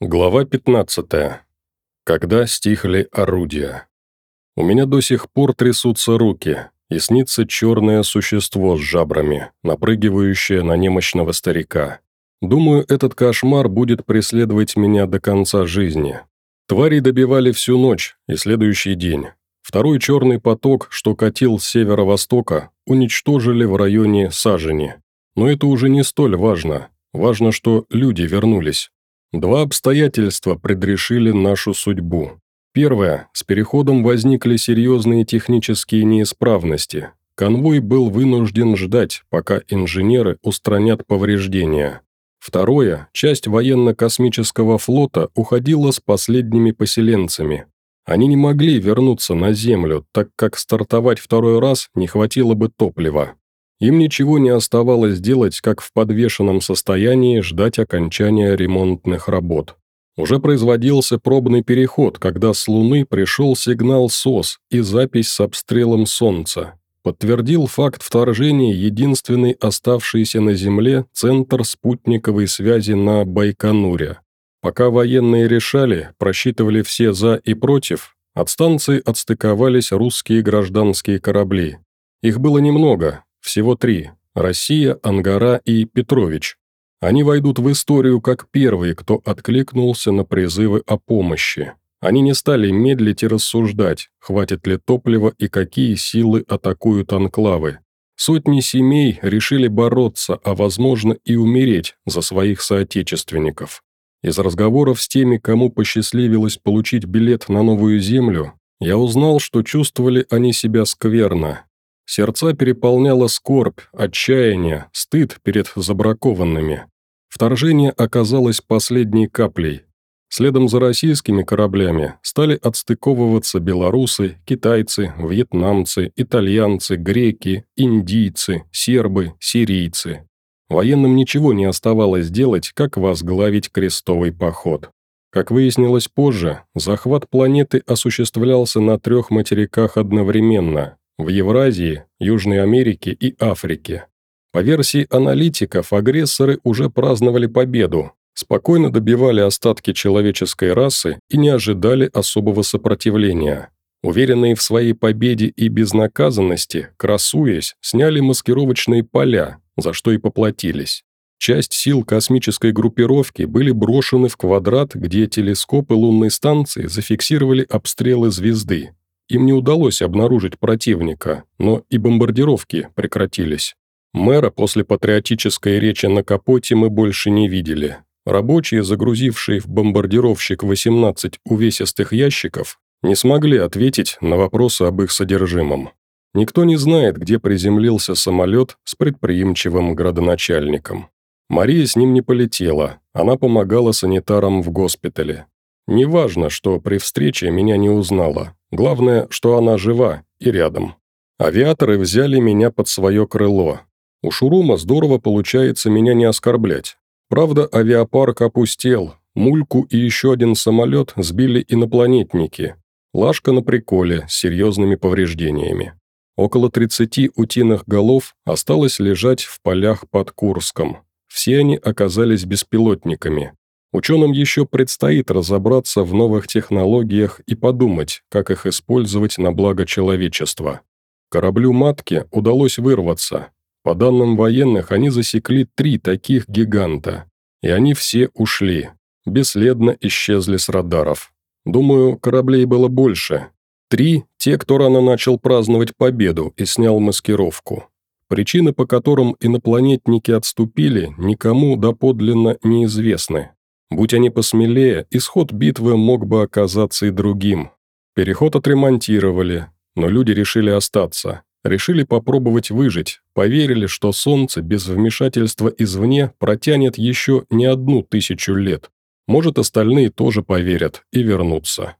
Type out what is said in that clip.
Глава 15. Когда стихли орудия. У меня до сих пор трясутся руки, и снится черное существо с жабрами, напрыгивающее на немощного старика. Думаю, этот кошмар будет преследовать меня до конца жизни. Твари добивали всю ночь и следующий день. Второй черный поток, что катил с северо-востока, уничтожили в районе Сажени. Но это уже не столь важно. Важно, что люди вернулись. Два обстоятельства предрешили нашу судьбу. Первое. С переходом возникли серьезные технические неисправности. Конвой был вынужден ждать, пока инженеры устранят повреждения. Второе. Часть военно-космического флота уходила с последними поселенцами. Они не могли вернуться на Землю, так как стартовать второй раз не хватило бы топлива. Им ничего не оставалось делать, как в подвешенном состоянии ждать окончания ремонтных работ. Уже производился пробный переход, когда с Луны пришел сигнал СОС и запись с обстрелом Солнца. Подтвердил факт вторжения единственный оставшийся на Земле центр спутниковой связи на Байконуре. Пока военные решали, просчитывали все «за» и «против», от станции отстыковались русские гражданские корабли. Их было немного, всего три – Россия, Ангара и Петрович. Они войдут в историю как первые, кто откликнулся на призывы о помощи. Они не стали медлить и рассуждать, хватит ли топлива и какие силы атакуют анклавы. Сотни семей решили бороться, а возможно и умереть за своих соотечественников. Из разговоров с теми, кому посчастливилось получить билет на новую землю, я узнал, что чувствовали они себя скверно, Сердца переполняла скорбь, отчаяние, стыд перед забракованными. Вторжение оказалось последней каплей. Следом за российскими кораблями стали отстыковываться белорусы, китайцы, вьетнамцы, итальянцы, греки, индийцы, сербы, сирийцы. Военным ничего не оставалось делать, как возглавить крестовый поход. Как выяснилось позже, захват планеты осуществлялся на трех материках одновременно в Евразии, Южной Америке и Африке. По версии аналитиков, агрессоры уже праздновали победу, спокойно добивали остатки человеческой расы и не ожидали особого сопротивления. Уверенные в своей победе и безнаказанности, красуясь, сняли маскировочные поля, за что и поплатились. Часть сил космической группировки были брошены в квадрат, где телескопы лунной станции зафиксировали обстрелы звезды, им не удалось обнаружить противника, но и бомбардировки прекратились. Мэра после патриотической речи на капоте мы больше не видели. Рабочие, загрузившие в бомбардировщик 18 увесистых ящиков, не смогли ответить на вопросы об их содержимом. Никто не знает, где приземлился самолет с предприимчивым градоначальником. Мария с ним не полетела, она помогала санитарам в госпитале. Неважно, что при встрече меня не узнала, Главное, что она жива и рядом. Авиаторы взяли меня под свое крыло. У Шурума здорово получается меня не оскорблять. Правда, авиапарк опустел, мульку и еще один самолет сбили инопланетники. Лашка на приколе с серьезными повреждениями. Около 30 утиных голов осталось лежать в полях под Курском. Все они оказались беспилотниками. Ученым еще предстоит разобраться в новых технологиях и подумать, как их использовать на благо человечества. Кораблю «Матке» удалось вырваться. По данным военных, они засекли три таких гиганта. И они все ушли. Бесследно исчезли с радаров. Думаю, кораблей было больше. Три – те, кто рано начал праздновать победу и снял маскировку. Причины, по которым инопланетники отступили, никому доподлинно неизвестны. Будь они посмелее, исход битвы мог бы оказаться и другим. Переход отремонтировали, но люди решили остаться. Решили попробовать выжить, поверили, что Солнце без вмешательства извне протянет еще не одну тысячу лет. Может, остальные тоже поверят и вернутся.